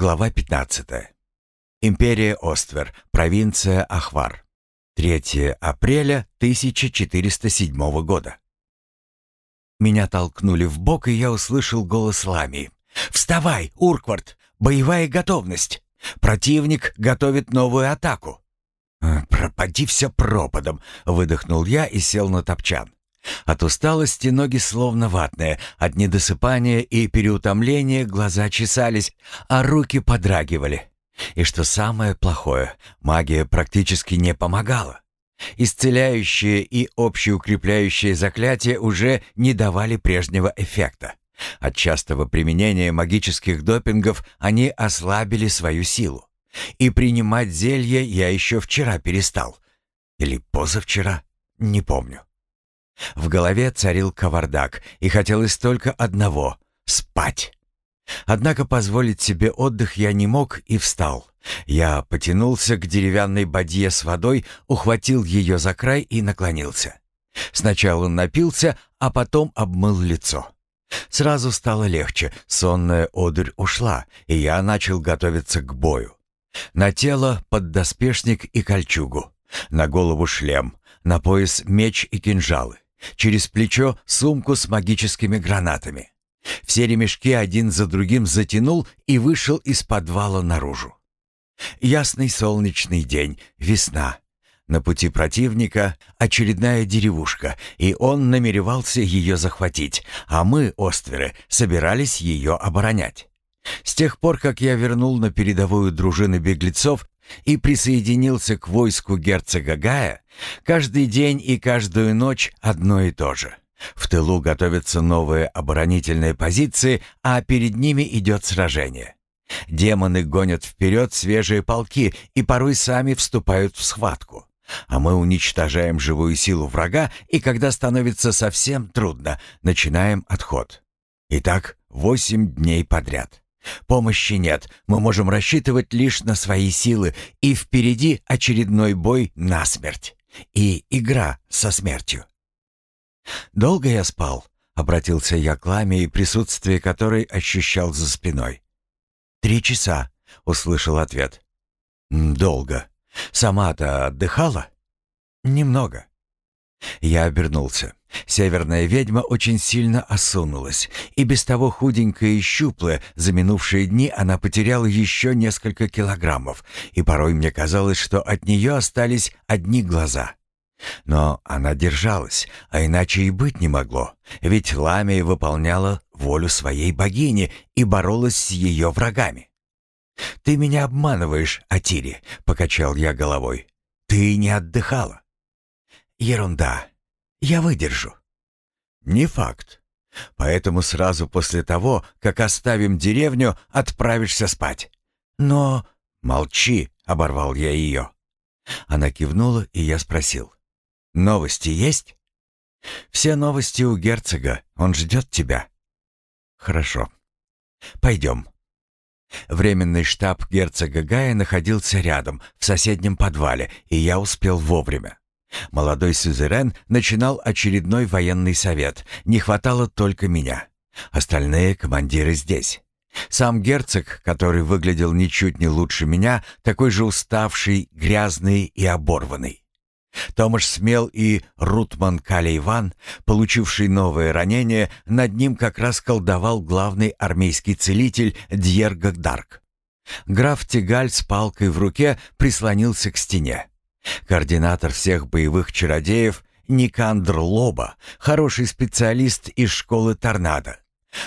Глава 15. Империя Оствер, провинция Ахвар. 3 апреля 1407 года. Меня толкнули в бок, и я услышал голос Ламии. «Вставай, Урквард! Боевая готовность! Противник готовит новую атаку!» «Э, «Пропади все пропадом!» — выдохнул я и сел на топчан. От усталости ноги словно ватные, от недосыпания и переутомления глаза чесались, а руки подрагивали. И что самое плохое, магия практически не помогала. Исцеляющие и общеукрепляющие заклятия уже не давали прежнего эффекта. От частого применения магических допингов они ослабили свою силу. И принимать зелье я еще вчера перестал. Или позавчера, не помню. В голове царил кавардак, и хотелось только одного — спать. Однако позволить себе отдых я не мог и встал. Я потянулся к деревянной бадье с водой, ухватил ее за край и наклонился. Сначала напился, а потом обмыл лицо. Сразу стало легче, сонная одурь ушла, и я начал готовиться к бою. На тело поддоспешник и кольчугу, на голову шлем, на пояс меч и кинжалы, через плечо сумку с магическими гранатами. Все ремешки один за другим затянул и вышел из подвала наружу. Ясный солнечный день, весна. На пути противника очередная деревушка, и он намеревался ее захватить, а мы, остверы, собирались ее оборонять. С тех пор, как я вернул на передовую дружины беглецов и присоединился к войску герцога Гая, каждый день и каждую ночь одно и то же — в тылу готовятся новые оборонительные позиции, а перед ними идет сражение. Демоны гонят вперед свежие полки и порой сами вступают в схватку. А мы уничтожаем живую силу врага, и когда становится совсем трудно, начинаем отход. Итак, восемь дней подряд. Помощи нет, мы можем рассчитывать лишь на свои силы, и впереди очередной бой насмерть. И игра со смертью. «Долго я спал?» — обратился я к Ламе, и присутствие которой ощущал за спиной. «Три часа», — услышал ответ. «Долго. Сама-то отдыхала?» «Немного». Я обернулся. Северная ведьма очень сильно осунулась, и без того худенькая и щуплая, за минувшие дни она потеряла еще несколько килограммов, и порой мне казалось, что от нее остались одни глаза. Но она держалась, а иначе и быть не могло, ведь Ламия выполняла волю своей богини и боролась с ее врагами. «Ты меня обманываешь, Атири», — покачал я головой. «Ты не отдыхала». «Ерунда. Я выдержу». «Не факт. Поэтому сразу после того, как оставим деревню, отправишься спать». «Но...» «Молчи», — оборвал я ее. Она кивнула, и я спросил. Новости есть? Все новости у герцога. Он ждет тебя. Хорошо. Пойдем. Временный штаб герцога Гая находился рядом, в соседнем подвале, и я успел вовремя. Молодой сюзерен начинал очередной военный совет. Не хватало только меня. Остальные командиры здесь. Сам герцог, который выглядел ничуть не лучше меня, такой же уставший, грязный и оборванный. Томаш Смел и Рутман Калейван, получивший новое ранение, над ним как раз колдовал главный армейский целитель Дьерго Дарк. Граф Тигаль с палкой в руке прислонился к стене. Координатор всех боевых чародеев Никандр Лоба, хороший специалист из школы Торнадо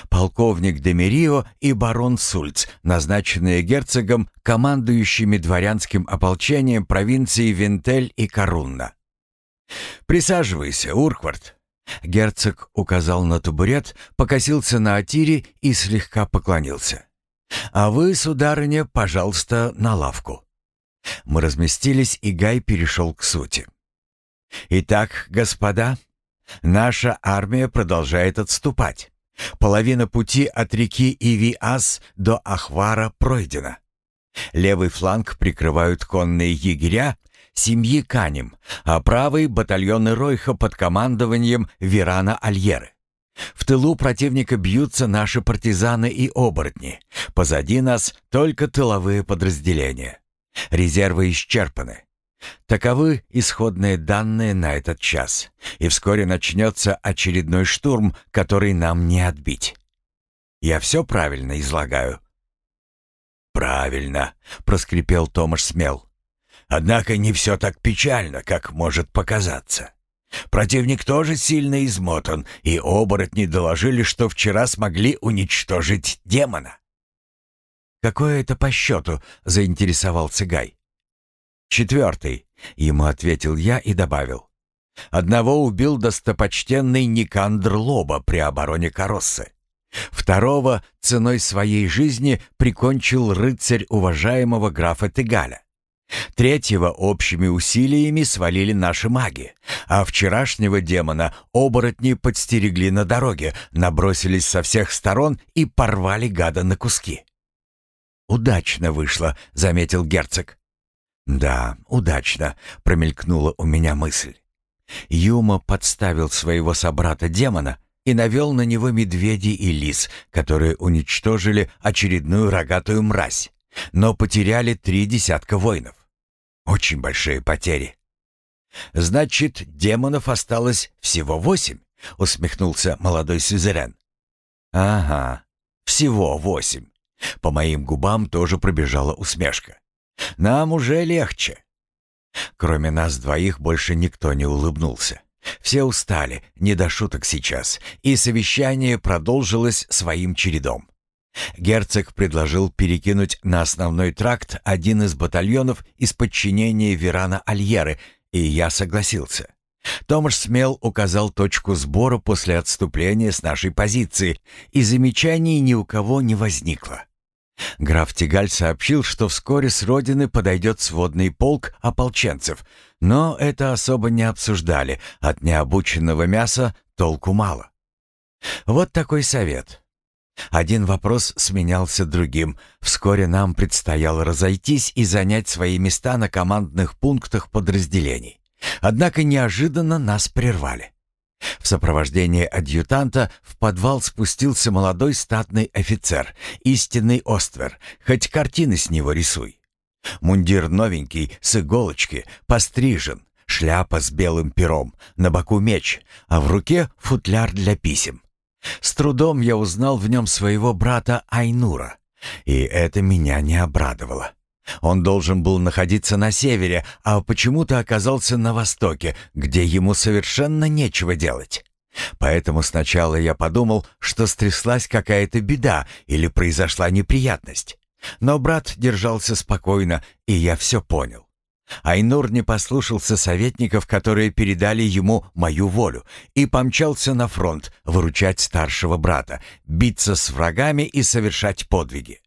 полковник Демерио и барон Сульц, назначенные герцогом командующими дворянским ополчением провинции Вентель и Корунна. «Присаживайся, Урквард». Герцог указал на табурет, покосился на Атире и слегка поклонился. «А вы, сударыня, пожалуйста, на лавку». Мы разместились, и Гай перешел к сути. «Итак, господа, наша армия продолжает отступать. Половина пути от реки Ивиас до Ахвара пройдена. Левый фланг прикрывают конные егеря семьи Канем, а правый — батальоны Ройха под командованием Верана Альеры. В тылу противника бьются наши партизаны и оборотни. Позади нас только тыловые подразделения. Резервы исчерпаны. Таковы исходные данные на этот час. И вскоре начнется очередной штурм, который нам не отбить. Я все правильно излагаю?» «Правильно», — проскрипел Томаш смел. «Однако не все так печально, как может показаться. Противник тоже сильно измотан, и оборотни доложили, что вчера смогли уничтожить демона». «Какое это по счету?» — заинтересовался Гай. «Четвертый», — ему ответил я и добавил. «Одного убил достопочтенный Никандр Лоба при обороне Короссы. Второго ценой своей жизни прикончил рыцарь уважаемого графа Тегаля. Третьего общими усилиями свалили наши маги, а вчерашнего демона оборотни подстерегли на дороге, набросились со всех сторон и порвали гада на куски. «Удачно вышло», — заметил герцог. «Да, удачно», — промелькнула у меня мысль. Юма подставил своего собрата-демона и навел на него медведей и лис, которые уничтожили очередную рогатую мразь, но потеряли три десятка воинов. Очень большие потери. «Значит, демонов осталось всего восемь?» — усмехнулся молодой сюзерен. «Ага, всего восемь». По моим губам тоже пробежала усмешка. «Нам уже легче». Кроме нас двоих больше никто не улыбнулся. Все устали, не до шуток сейчас, и совещание продолжилось своим чередом. Герцог предложил перекинуть на основной тракт один из батальонов из подчинения Верана Альеры, и я согласился. Томаш Смел указал точку сбора после отступления с нашей позиции, и замечаний ни у кого не возникло. Граф Тигаль сообщил, что вскоре с родины подойдет сводный полк ополченцев, но это особо не обсуждали, от необученного мяса толку мало. Вот такой совет. Один вопрос сменялся другим. Вскоре нам предстояло разойтись и занять свои места на командных пунктах подразделений. Однако неожиданно нас прервали. В сопровождении адъютанта в подвал спустился молодой статный офицер, истинный Оствер, хоть картины с него рисуй. Мундир новенький, с иголочки, пострижен, шляпа с белым пером, на боку меч, а в руке футляр для писем. С трудом я узнал в нем своего брата Айнура, и это меня не обрадовало. Он должен был находиться на севере, а почему-то оказался на востоке, где ему совершенно нечего делать. Поэтому сначала я подумал, что стряслась какая-то беда или произошла неприятность. Но брат держался спокойно, и я все понял. Айнур не послушался советников, которые передали ему мою волю, и помчался на фронт выручать старшего брата, биться с врагами и совершать подвиги.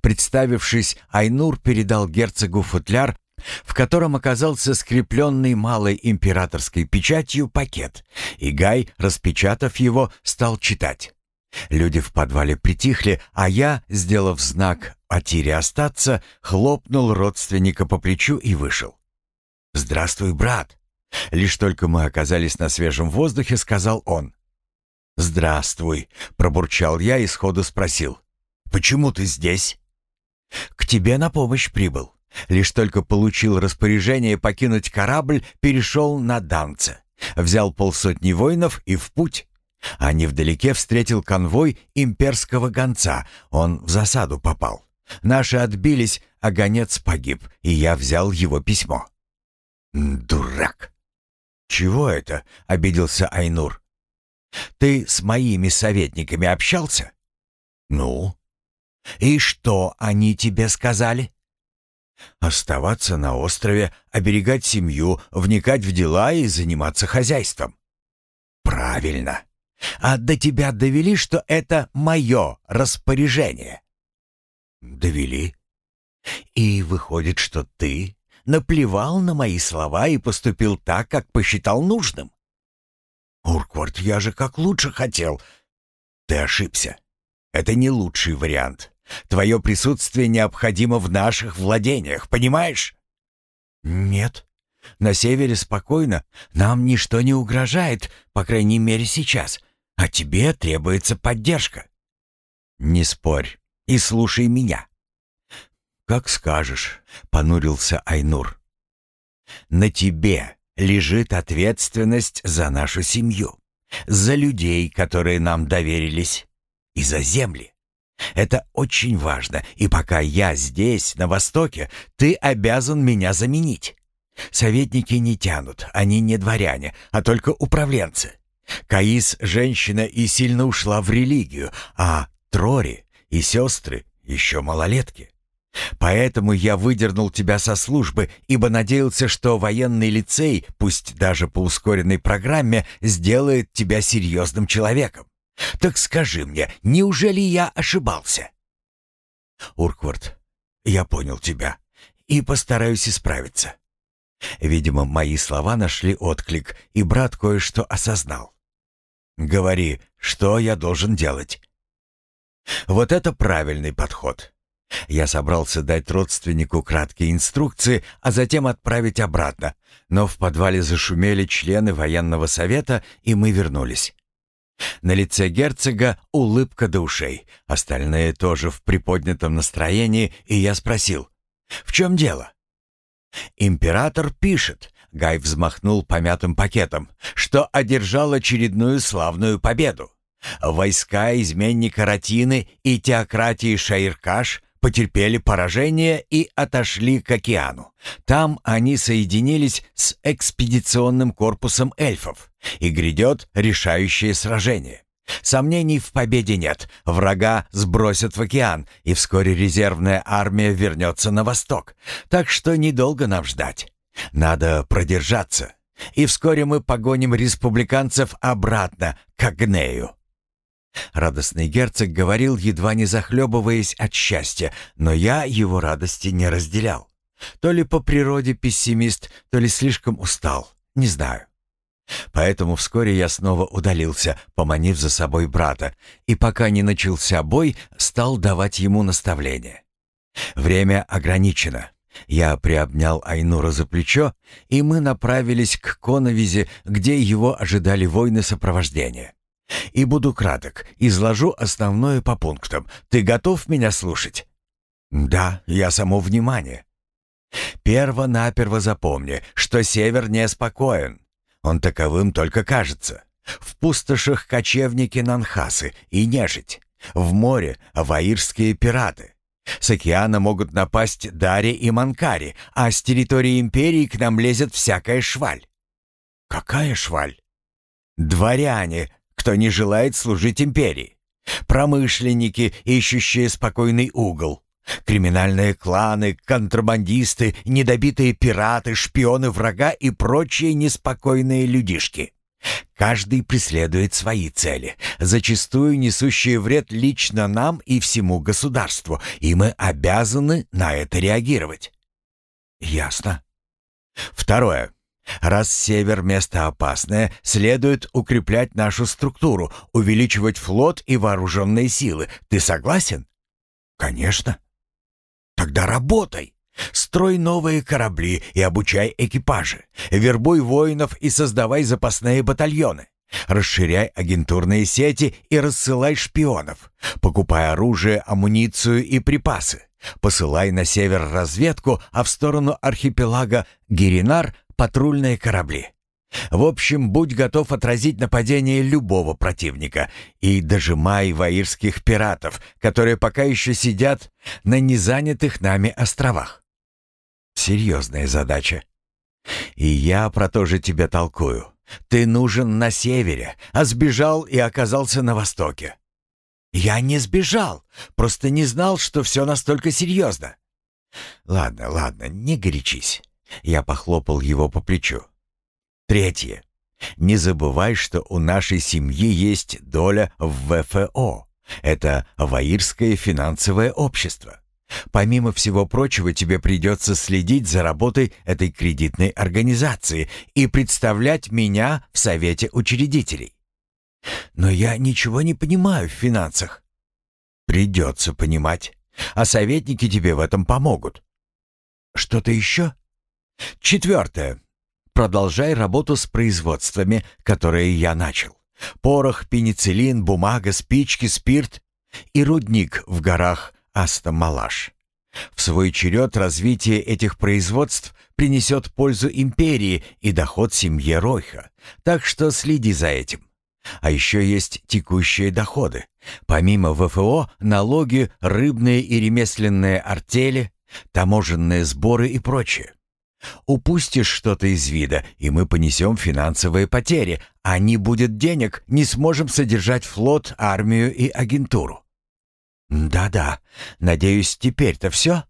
Представившись, Айнур передал герцогу футляр, в котором оказался скрепленный малой императорской печатью пакет, и Гай, распечатав его, стал читать. Люди в подвале притихли, а я, сделав знак о тире остаться, хлопнул родственника по плечу и вышел. «Здравствуй, брат!» Лишь только мы оказались на свежем воздухе, сказал он. «Здравствуй!» — пробурчал я и сходу спросил. «Почему ты здесь?» «К тебе на помощь прибыл. Лишь только получил распоряжение покинуть корабль, перешел на Данце. Взял полсотни воинов и в путь. А невдалеке встретил конвой имперского гонца. Он в засаду попал. Наши отбились, а гонец погиб, и я взял его письмо». «Дурак!» «Чего это?» — обиделся Айнур. «Ты с моими советниками общался?» «Ну?» «И что они тебе сказали?» «Оставаться на острове, оберегать семью, вникать в дела и заниматься хозяйством». «Правильно. А до тебя довели, что это мое распоряжение?» «Довели. И выходит, что ты наплевал на мои слова и поступил так, как посчитал нужным?» «Урквард, я же как лучше хотел». «Ты ошибся. Это не лучший вариант. Твое присутствие необходимо в наших владениях, понимаешь?» «Нет. На севере спокойно. Нам ничто не угрожает, по крайней мере, сейчас. а тебе требуется поддержка. Не спорь и слушай меня. Как скажешь, понурился Айнур. На тебе лежит ответственность за нашу семью, за людей, которые нам доверились, и за земли. Это очень важно, и пока я здесь, на Востоке, ты обязан меня заменить. Советники не тянут, они не дворяне, а только управленцы. Каис — женщина и сильно ушла в религию, а Трори и сестры еще малолетки. Поэтому я выдернул тебя со службы, ибо надеялся, что военный лицей, пусть даже по ускоренной программе, сделает тебя серьезным человеком. Так скажи мне, неужели я ошибался? Урквард, я понял тебя и постараюсь исправиться. Видимо, мои слова нашли отклик, и брат кое-что осознал. «Говори, что я должен делать?» «Вот это правильный подход. Я собрался дать родственнику краткие инструкции, а затем отправить обратно, но в подвале зашумели члены военного совета, и мы вернулись. На лице герцога улыбка до ушей, остальные тоже в приподнятом настроении, и я спросил, «В чем дело?» «Император пишет», — Гай взмахнул помятым пакетом, «что одержал очередную славную победу. Войска изменника Ратины и теократии Шаиркаш потерпели поражение и отошли к океану. Там они соединились с экспедиционным корпусом эльфов, и грядет решающее сражение. Сомнений в победе нет. Врага сбросят в океан, и вскоре резервная армия вернется на восток. Так что недолго нам ждать. Надо продержаться. И вскоре мы погоним республиканцев обратно к Агнею. Радостный герцог говорил, едва не захлебываясь от счастья, но я его радости не разделял. То ли по природе пессимист, то ли слишком устал, не знаю. Поэтому вскоре я снова удалился, поманив за собой брата, и пока не начался бой, стал давать ему наставления. Время ограничено. Я приобнял Айнура за плечо, и мы направились к Коновизе, где его ожидали воины сопровождения. И буду краток, изложу основное по пунктам. Ты готов меня слушать? Да, я само внимание. Перво-наперво запомни, что север неспокоен. Он таковым только кажется. В пустошах кочевники Нанхасы и нежить. В море ваирские пираты. С океана могут напасть Дари и Манкари, а с территории империи к нам лезет всякая шваль. Какая шваль? Дворяне, кто не желает служить империи. Промышленники, ищущие спокойный угол. Криминальные кланы, контрабандисты, недобитые пираты, шпионы врага и прочие неспокойные людишки. Каждый преследует свои цели, зачастую несущие вред лично нам и всему государству, и мы обязаны на это реагировать. Ясно. Второе. Раз север — место опасное, следует укреплять нашу структуру, увеличивать флот и вооруженные силы. Ты согласен? Конечно. Тогда работай. Строй новые корабли и обучай экипажи. Вербуй воинов и создавай запасные батальоны. Расширяй агентурные сети и рассылай шпионов. Покупай оружие, амуницию и припасы. Посылай на север разведку, а в сторону архипелага Гиринар патрульные корабли. В общем, будь готов отразить нападение любого противника и дожимай ваирских пиратов, которые пока еще сидят на незанятых нами островах. Серьезная задача. И я про то же тебе толкую. Ты нужен на севере, а сбежал и оказался на востоке. Я не сбежал, просто не знал, что все настолько серьезно. Ладно, ладно, не горячись. Я похлопал его по плечу. Третье. Не забывай, что у нашей семьи есть доля в ВФО. Это Ваирское финансовое общество. Помимо всего прочего, тебе придется следить за работой этой кредитной организации и представлять меня в совете учредителей. Но я ничего не понимаю в финансах. Придется понимать, а советники тебе в этом помогут. Что-то еще? Четвертое. Продолжай работу с производствами, которые я начал. Порох, пенициллин, бумага, спички, спирт и рудник в горах Астамалаш. В свой черед развитие этих производств принесет пользу империи и доход семье Ройха, так что следи за этим. А еще есть текущие доходы. Помимо ВФО, налоги, рыбные и ремесленные артели, таможенные сборы и прочее. Упустишь что-то из вида, и мы понесем финансовые потери, а не будет денег, не сможем содержать флот, армию и агентуру. Да-да, надеюсь, теперь-то все?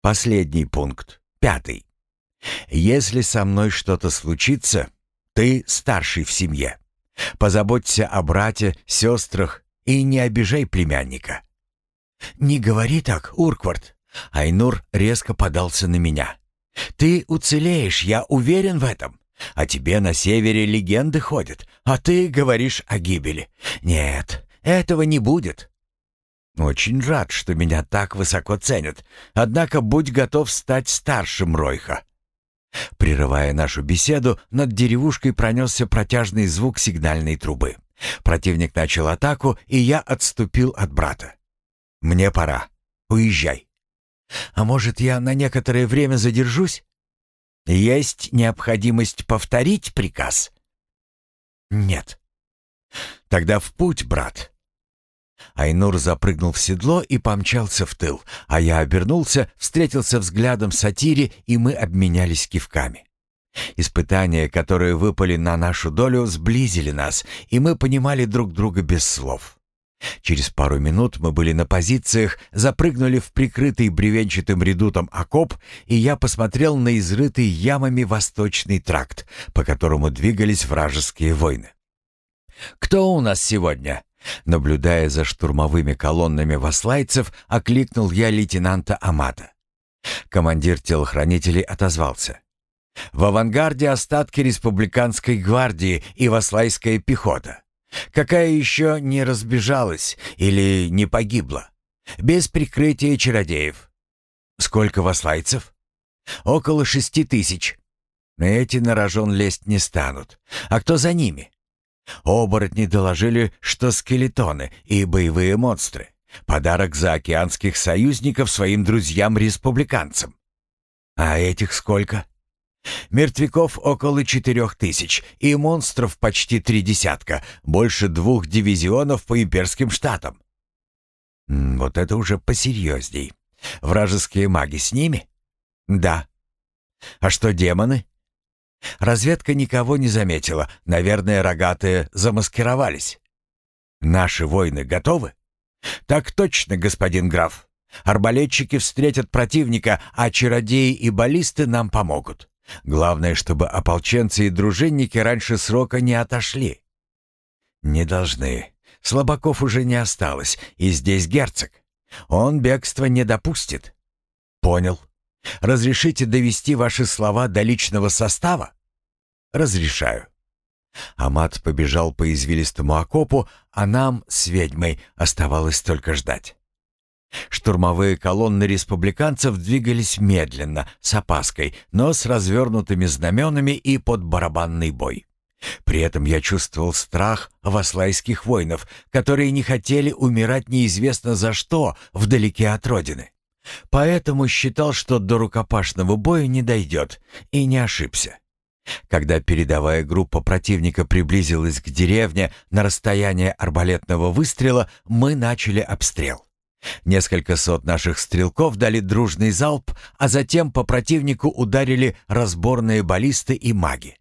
Последний пункт, пятый. Если со мной что-то случится, ты старший в семье. Позаботься о брате, сестрах и не обижай племянника. Не говори так, Урквард. Айнур резко подался на меня. Ты уцелеешь, я уверен в этом. А тебе на севере легенды ходят, а ты говоришь о гибели. Нет, этого не будет. Очень рад, что меня так высоко ценят. Однако будь готов стать старшим Ройха. Прерывая нашу беседу, над деревушкой пронесся протяжный звук сигнальной трубы. Противник начал атаку, и я отступил от брата. «Мне пора. Уезжай». А может, я на некоторое время задержусь? Есть необходимость повторить приказ? Нет. Тогда в путь, брат. Айнур запрыгнул в седло и помчался в тыл, а я обернулся, встретился взглядом с Атири, и мы обменялись кивками. Испытания, которые выпали на нашу долю, сблизили нас, и мы понимали друг друга без слов. Через пару минут мы были на позициях, запрыгнули в прикрытый бревенчатым редутом окоп, и я посмотрел на изрытый ямами восточный тракт, по которому двигались вражеские войны. «Кто у нас сегодня?» Наблюдая за штурмовыми колоннами васлайцев, окликнул я лейтенанта Амата. Командир телохранителей отозвался. «В авангарде остатки республиканской гвардии и васлайская пехота. Какая еще не разбежалась или не погибла? Без прикрытия чародеев. Сколько васлайцев? Около шести тысяч. Эти на рожон лезть не станут. А кто за ними? Оборотни доложили, что скелетоны и боевые монстры. Подарок за океанских союзников своим друзьям-республиканцам. А этих сколько? Мертвяков около четырех тысяч и монстров почти три десятка, больше двух дивизионов по имперским штатам. Вот это уже посерьезней. Вражеские маги с ними? Да. А что демоны? Разведка никого не заметила. Наверное, рогатые замаскировались. Наши воины готовы? Так точно, господин граф. Арбалетчики встретят противника, а чародеи и баллисты нам помогут. Главное, чтобы ополченцы и дружинники раньше срока не отошли. Не должны. Слабаков уже не осталось, и здесь герцог. Он бегства не допустит. Понял. Разрешите довести ваши слова до личного состава? Разрешаю. Амат побежал по извилистому окопу, а нам с ведьмой оставалось только ждать. Штурмовые колонны республиканцев двигались медленно, с опаской, но с развернутыми знаменами и под барабанный бой. При этом я чувствовал страх васлайских воинов, которые не хотели умирать неизвестно за что вдалеке от родины. Поэтому считал, что до рукопашного боя не дойдет, и не ошибся. Когда передовая группа противника приблизилась к деревне на расстояние арбалетного выстрела, мы начали обстрел. Несколько сот наших стрелков дали дружный залп, а затем по противнику ударили разборные баллисты и маги.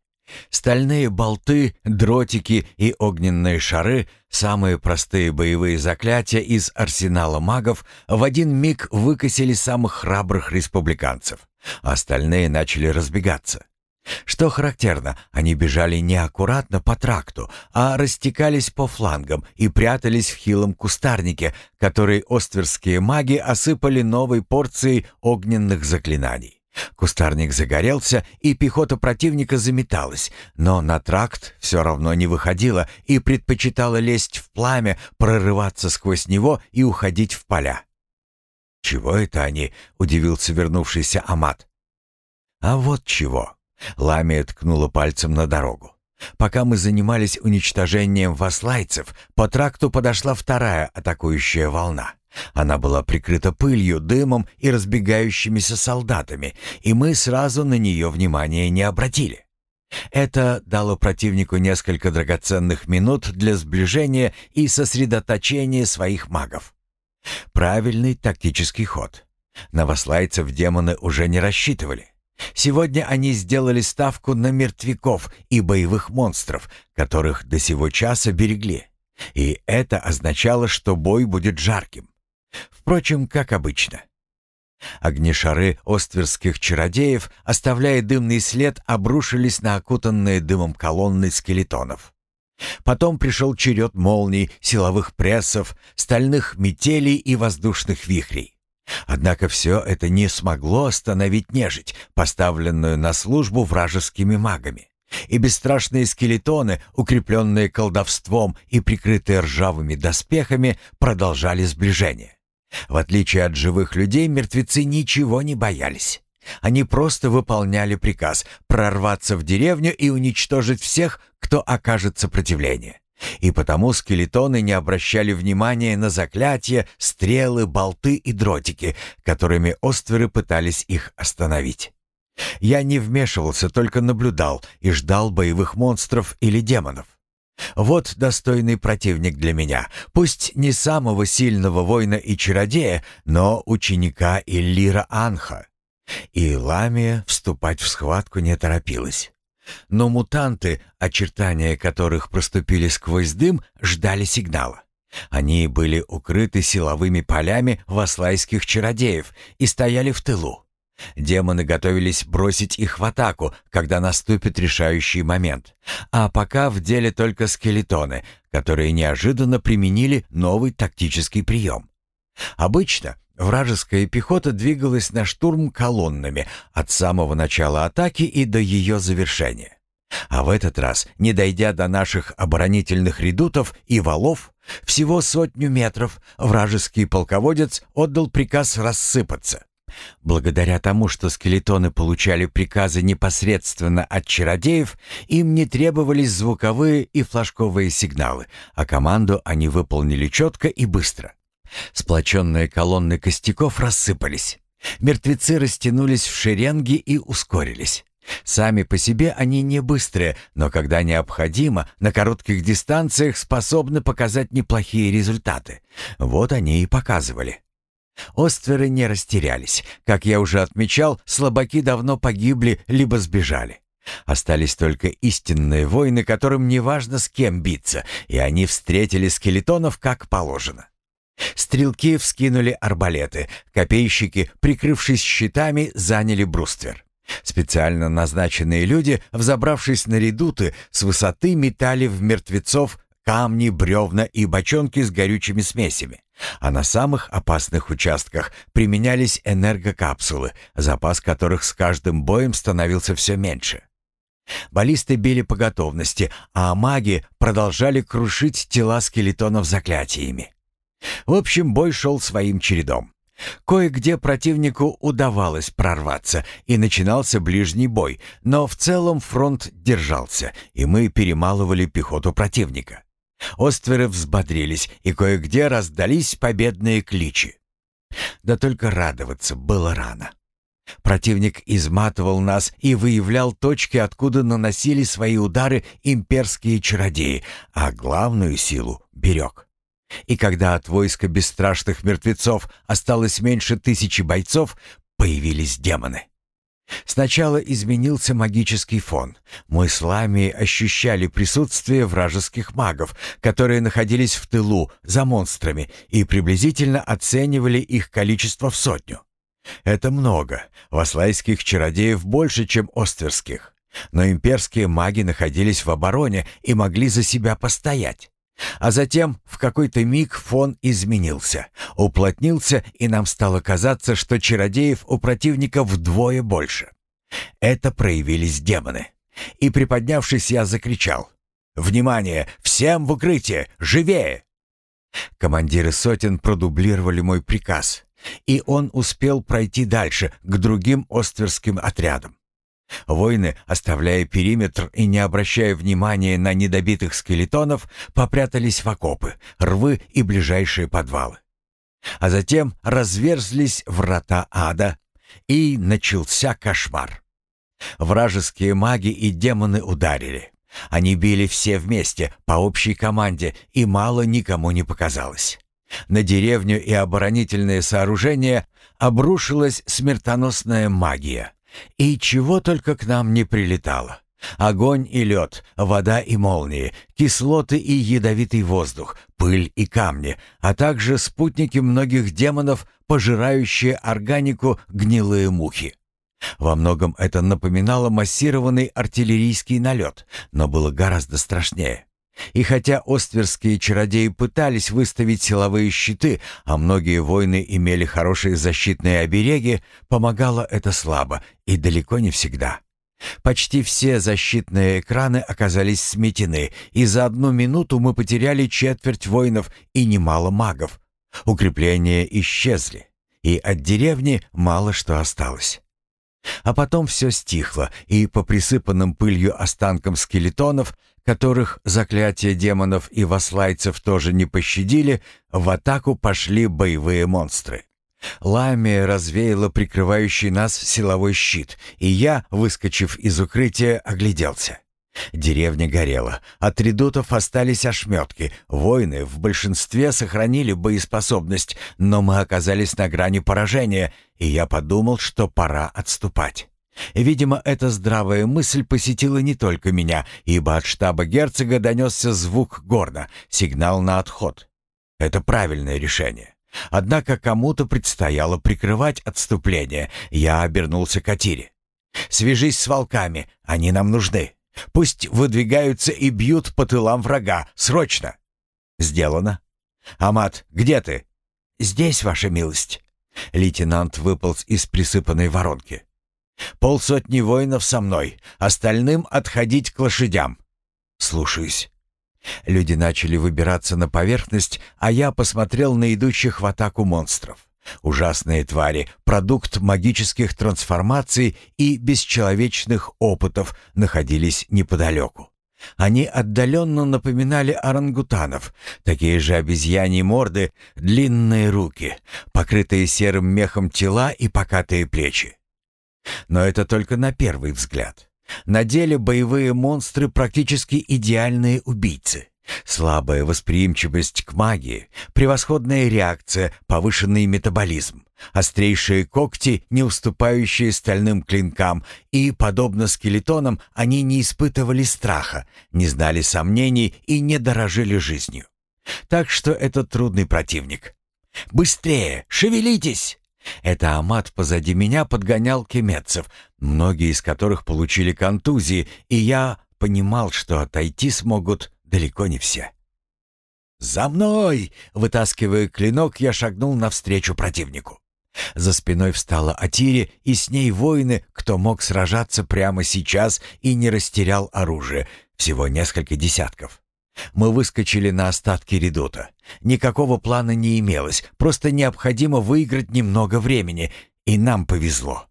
Стальные болты, дротики и огненные шары, самые простые боевые заклятия из арсенала магов, в один миг выкосили самых храбрых республиканцев. Остальные начали разбегаться. Что характерно, они бежали не аккуратно по тракту, а растекались по флангам и прятались в хилом кустарнике, который остверские маги осыпали новой порцией огненных заклинаний. Кустарник загорелся, и пехота противника заметалась, но на тракт все равно не выходила и предпочитала лезть в пламя, прорываться сквозь него и уходить в поля. «Чего это они?» — удивился вернувшийся Амат. «А вот чего!» Ламия ткнула пальцем на дорогу. Пока мы занимались уничтожением васлайцев, по тракту подошла вторая атакующая волна. Она была прикрыта пылью, дымом и разбегающимися солдатами, и мы сразу на нее внимания не обратили. Это дало противнику несколько драгоценных минут для сближения и сосредоточения своих магов. Правильный тактический ход. На васлайцев демоны уже не рассчитывали. Сегодня они сделали ставку на мертвяков и боевых монстров, которых до сего часа берегли. И это означало, что бой будет жарким. Впрочем, как обычно. Огнешары остверских чародеев, оставляя дымный след, обрушились на окутанные дымом колонны скелетонов. Потом пришел черед молний, силовых прессов, стальных метелей и воздушных вихрей. Однако все это не смогло остановить нежить, поставленную на службу вражескими магами. И бесстрашные скелетоны, укрепленные колдовством и прикрытые ржавыми доспехами, продолжали сближение. В отличие от живых людей, мертвецы ничего не боялись. Они просто выполняли приказ прорваться в деревню и уничтожить всех, кто окажет сопротивление. И потому скелетоны не обращали внимания на заклятия, стрелы, болты и дротики, которыми остверы пытались их остановить. Я не вмешивался, только наблюдал и ждал боевых монстров или демонов. Вот достойный противник для меня, пусть не самого сильного воина и чародея, но ученика Иллира Анха. И Ламия вступать в схватку не торопилась. Но мутанты, очертания которых проступили сквозь дым, ждали сигнала. Они были укрыты силовыми полями васлайских чародеев и стояли в тылу. Демоны готовились бросить их в атаку, когда наступит решающий момент. А пока в деле только скелетоны, которые неожиданно применили новый тактический прием. Обычно вражеская пехота двигалась на штурм колоннами от самого начала атаки и до ее завершения. А в этот раз, не дойдя до наших оборонительных редутов и валов, всего сотню метров, вражеский полководец отдал приказ рассыпаться. Благодаря тому, что скелетоны получали приказы непосредственно от чародеев, им не требовались звуковые и флажковые сигналы, а команду они выполнили четко и быстро. Сплоченные колонны костяков рассыпались. Мертвецы растянулись в шеренги и ускорились. Сами по себе они не быстрые, но когда необходимо, на коротких дистанциях способны показать неплохие результаты. Вот они и показывали. Остверы не растерялись. Как я уже отмечал, слабаки давно погибли либо сбежали. Остались только истинные воины, которым не важно с кем биться, и они встретили скелетонов как положено. Стрелки вскинули арбалеты, копейщики, прикрывшись щитами, заняли бруствер. Специально назначенные люди, взобравшись на редуты, с высоты метали в мертвецов камни, бревна и бочонки с горючими смесями. А на самых опасных участках применялись энергокапсулы, запас которых с каждым боем становился все меньше. Баллисты били по готовности, а маги продолжали крушить тела скелетонов заклятиями. В общем, бой шел своим чередом. Кое-где противнику удавалось прорваться, и начинался ближний бой, но в целом фронт держался, и мы перемалывали пехоту противника. Остверы взбодрились, и кое-где раздались победные кличи. Да только радоваться было рано. Противник изматывал нас и выявлял точки, откуда наносили свои удары имперские чародеи, а главную силу берег. И когда от войска бесстрашных мертвецов осталось меньше тысячи бойцов, появились демоны. Сначала изменился магический фон. Мы с Ламией ощущали присутствие вражеских магов, которые находились в тылу, за монстрами, и приблизительно оценивали их количество в сотню. Это много. Васлайских чародеев больше, чем остверских. Но имперские маги находились в обороне и могли за себя постоять. А затем в какой-то миг фон изменился, уплотнился, и нам стало казаться, что чародеев у противника вдвое больше. Это проявились демоны. И приподнявшись, я закричал. «Внимание! Всем в укрытие! Живее!» Командиры сотен продублировали мой приказ, и он успел пройти дальше, к другим остверским отрядам. Воины, оставляя периметр и не обращая внимания на недобитых скелетонов, попрятались в окопы, рвы и ближайшие подвалы. А затем разверзлись врата ада, и начался кошмар. Вражеские маги и демоны ударили. Они били все вместе, по общей команде, и мало никому не показалось. На деревню и оборонительные сооружения обрушилась смертоносная магия. И чего только к нам не прилетало. Огонь и лед, вода и молнии, кислоты и ядовитый воздух, пыль и камни, а также спутники многих демонов, пожирающие органику гнилые мухи. Во многом это напоминало массированный артиллерийский налет, но было гораздо страшнее. И хотя остверские чародеи пытались выставить силовые щиты, а многие воины имели хорошие защитные обереги, помогало это слабо и далеко не всегда. Почти все защитные экраны оказались сметены, и за одну минуту мы потеряли четверть воинов и немало магов. Укрепления исчезли, и от деревни мало что осталось. А потом все стихло, и по присыпанным пылью останкам скелетонов, которых заклятия демонов и васлайцев тоже не пощадили, в атаку пошли боевые монстры. Ламия развеяла прикрывающий нас силовой щит, и я, выскочив из укрытия, огляделся. Деревня горела. От редутов остались ошметки. Воины в большинстве сохранили боеспособность, но мы оказались на грани поражения, и я подумал, что пора отступать. Видимо, эта здравая мысль посетила не только меня, ибо от штаба герцога донесся звук горна, сигнал на отход. Это правильное решение. Однако кому-то предстояло прикрывать отступление. Я обернулся к Атире. «Свяжись с волками, они нам нужны». Пусть выдвигаются и бьют по тылам врага. Срочно!» «Сделано. Амат, где ты?» «Здесь, ваша милость». Лейтенант выполз из присыпанной воронки. «Полсотни воинов со мной, остальным отходить к лошадям». «Слушаюсь». Люди начали выбираться на поверхность, а я посмотрел на идущих в атаку монстров. Ужасные твари, продукт магических трансформаций и бесчеловечных опытов, находились неподалеку. Они отдаленно напоминали орангутанов, такие же обезьяньи морды, длинные руки, покрытые серым мехом тела и покатые плечи. Но это только на первый взгляд. На деле боевые монстры практически идеальные убийцы. Слабая восприимчивость к магии, превосходная реакция, повышенный метаболизм, острейшие когти, не уступающие стальным клинкам, и, подобно скелетонам, они не испытывали страха, не знали сомнений и не дорожили жизнью. Так что это трудный противник. «Быстрее! Шевелитесь!» Это Амат позади меня подгонял кемецев, многие из которых получили контузии, и я понимал, что отойти смогут далеко не все. «За мной!» — вытаскивая клинок, я шагнул навстречу противнику. За спиной встала Атири, и с ней воины, кто мог сражаться прямо сейчас и не растерял оружие, всего несколько десятков. Мы выскочили на остатки редута. Никакого плана не имелось, просто необходимо выиграть немного времени, и нам повезло.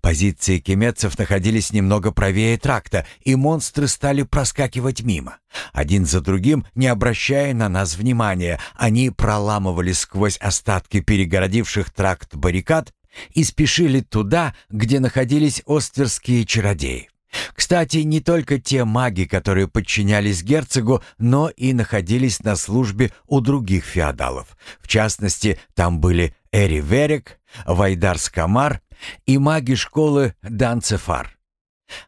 Позиции кемецев находились немного правее тракта, и монстры стали проскакивать мимо. Один за другим, не обращая на нас внимания, они проламывали сквозь остатки перегородивших тракт баррикад и спешили туда, где находились остверские чародеи. Кстати, не только те маги, которые подчинялись герцогу, но и находились на службе у других феодалов. В частности, там были Эри Верек, Вайдар Скамар и маги школы Данцефар.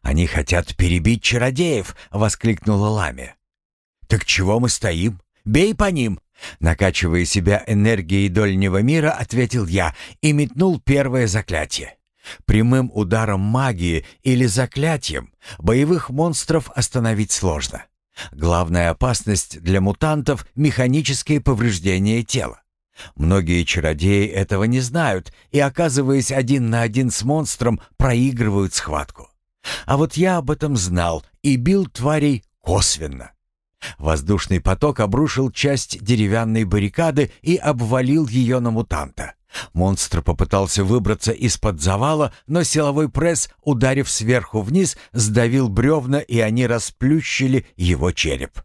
«Они хотят перебить чародеев!» — воскликнула Лами. «Так чего мы стоим? Бей по ним!» Накачивая себя энергией дольнего мира, ответил я и метнул первое заклятие. Прямым ударом магии или заклятием боевых монстров остановить сложно. Главная опасность для мутантов — механические повреждения тела. Многие чародеи этого не знают и, оказываясь один на один с монстром, проигрывают схватку. А вот я об этом знал и бил тварей косвенно. Воздушный поток обрушил часть деревянной баррикады и обвалил ее на мутанта. Монстр попытался выбраться из-под завала, но силовой пресс, ударив сверху вниз, сдавил бревна, и они расплющили его череп.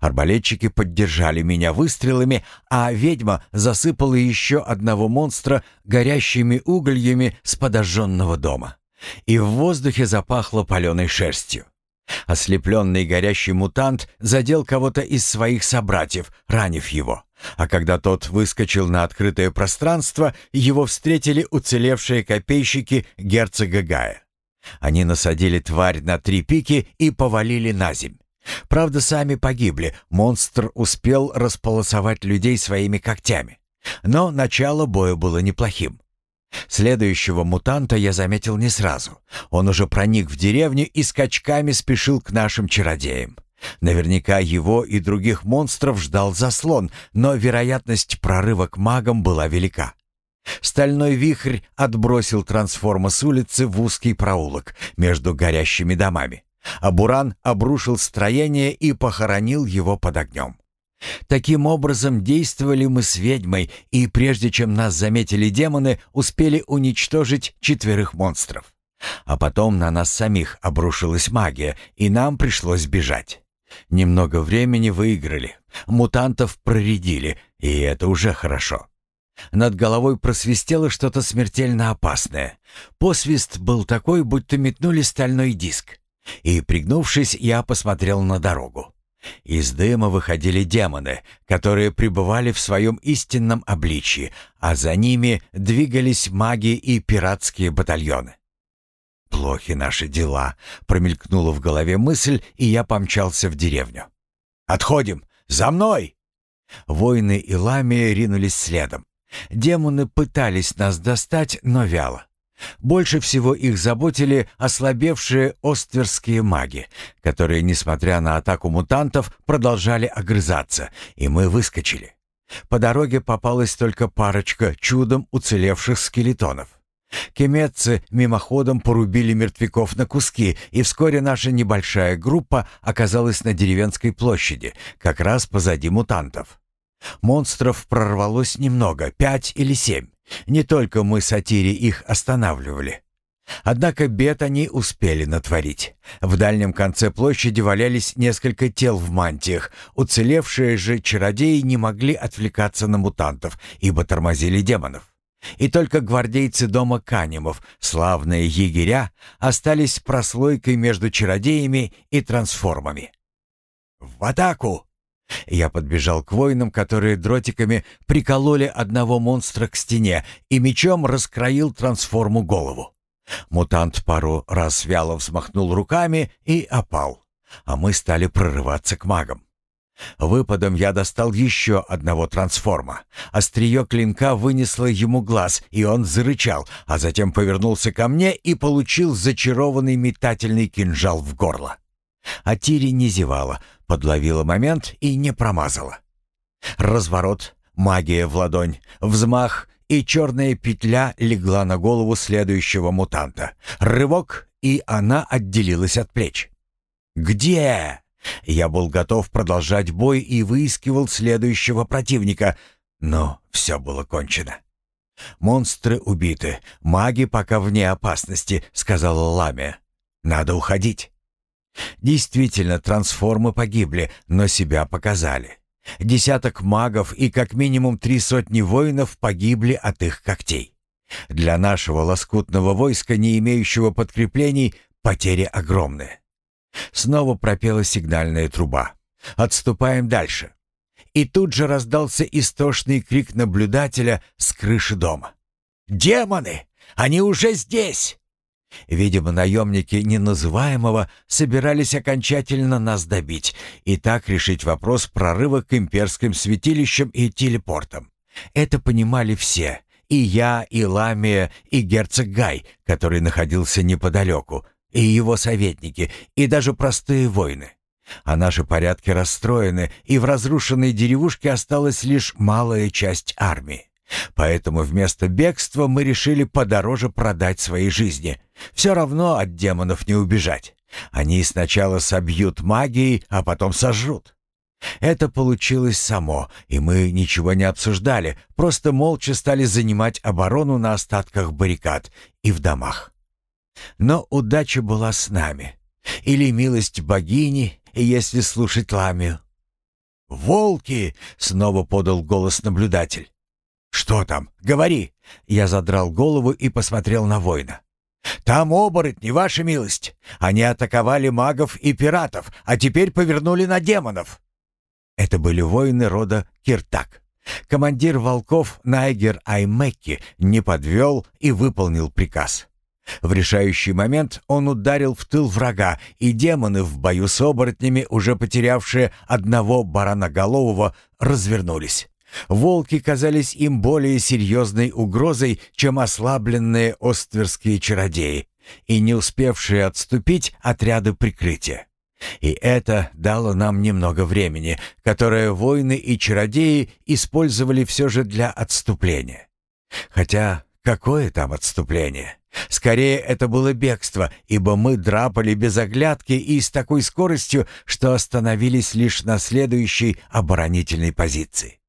Арбалетчики поддержали меня выстрелами, а ведьма засыпала еще одного монстра горящими угольями с подожженного дома. И в воздухе запахло паленой шерстью. Ослепленный горящий мутант задел кого-то из своих собратьев, ранив его. А когда тот выскочил на открытое пространство, его встретили уцелевшие копейщики герцога Гая. Они насадили тварь на три пики и повалили на земь. Правда, сами погибли, монстр успел располосовать людей своими когтями. Но начало боя было неплохим. Следующего мутанта я заметил не сразу. Он уже проник в деревню и скачками спешил к нашим чародеям. Наверняка его и других монстров ждал заслон, но вероятность прорыва к магам была велика. Стальной вихрь отбросил трансформа с улицы в узкий проулок между горящими домами, а Буран обрушил строение и похоронил его под огнем. Таким образом действовали мы с ведьмой, и прежде чем нас заметили демоны, успели уничтожить четверых монстров. А потом на нас самих обрушилась магия, и нам пришлось бежать. Немного времени выиграли, мутантов проредили, и это уже хорошо. Над головой просвистело что-то смертельно опасное. Посвист был такой, будто метнули стальной диск. И, пригнувшись, я посмотрел на дорогу. Из дыма выходили демоны, которые пребывали в своем истинном обличии, а за ними двигались маги и пиратские батальоны. «Плохи наши дела», — промелькнула в голове мысль, и я помчался в деревню. «Отходим! За мной!» Воины и ламия ринулись следом. Демоны пытались нас достать, но вяло. Больше всего их заботили ослабевшие остверские маги, которые, несмотря на атаку мутантов, продолжали огрызаться, и мы выскочили. По дороге попалась только парочка чудом уцелевших скелетонов. Кеметцы мимоходом порубили мертвяков на куски, и вскоре наша небольшая группа оказалась на деревенской площади, как раз позади мутантов. Монстров прорвалось немного, пять или семь. Не только мы с Атири их останавливали. Однако бед они успели натворить. В дальнем конце площади валялись несколько тел в мантиях. Уцелевшие же чародеи не могли отвлекаться на мутантов, ибо тормозили демонов. И только гвардейцы дома Канемов, славные егеря, остались прослойкой между чародеями и трансформами. «В атаку!» Я подбежал к воинам, которые дротиками прикололи одного монстра к стене и мечом раскроил трансформу голову. Мутант пару раз вяло взмахнул руками и опал, а мы стали прорываться к магам. Выпадом я достал еще одного трансформа. Острие клинка вынесло ему глаз, и он зарычал, а затем повернулся ко мне и получил зачарованный метательный кинжал в горло. А Тири не зевала, подловила момент и не промазала. Разворот, магия в ладонь, взмах, и черная петля легла на голову следующего мутанта. Рывок, и она отделилась от плеч. «Где?» Я был готов продолжать бой и выискивал следующего противника, но все было кончено. «Монстры убиты, маги пока вне опасности», — сказала Ламия. «Надо уходить». Действительно, трансформы погибли, но себя показали. Десяток магов и как минимум три сотни воинов погибли от их когтей. Для нашего лоскутного войска, не имеющего подкреплений, потери огромные. Снова пропела сигнальная труба. «Отступаем дальше». И тут же раздался истошный крик наблюдателя с крыши дома. «Демоны! Они уже здесь!» Видимо, наемники неназываемого собирались окончательно нас добить и так решить вопрос прорыва к имперским святилищам и телепортам. Это понимали все. И я, и Ламия, и герцог Гай, который находился неподалеку, и его советники, и даже простые воины. А наши порядки расстроены, и в разрушенной деревушке осталась лишь малая часть армии. Поэтому вместо бегства мы решили подороже продать свои жизни. Все равно от демонов не убежать. Они сначала собьют магией, а потом сожрут. Это получилось само, и мы ничего не обсуждали, просто молча стали занимать оборону на остатках баррикад и в домах. Но удача была с нами. Или милость богини, если слушать Ламию. «Волки!» — снова подал голос наблюдатель. «Что там? Говори!» Я задрал голову и посмотрел на воина. «Там оборотни, ваша милость! Они атаковали магов и пиратов, а теперь повернули на демонов!» Это были воины рода Киртак. Командир волков Найгер Аймекки не подвел и выполнил приказ. В решающий момент он ударил в тыл врага, и демоны в бою с оборотнями, уже потерявшие одного бараноголового, развернулись. Волки казались им более серьезной угрозой, чем ослабленные остверские чародеи и не успевшие отступить отряды прикрытия. И это дало нам немного времени, которое воины и чародеи использовали все же для отступления. Хотя какое там отступление? Скорее, это было бегство, ибо мы драпали без оглядки и с такой скоростью, что остановились лишь на следующей оборонительной позиции.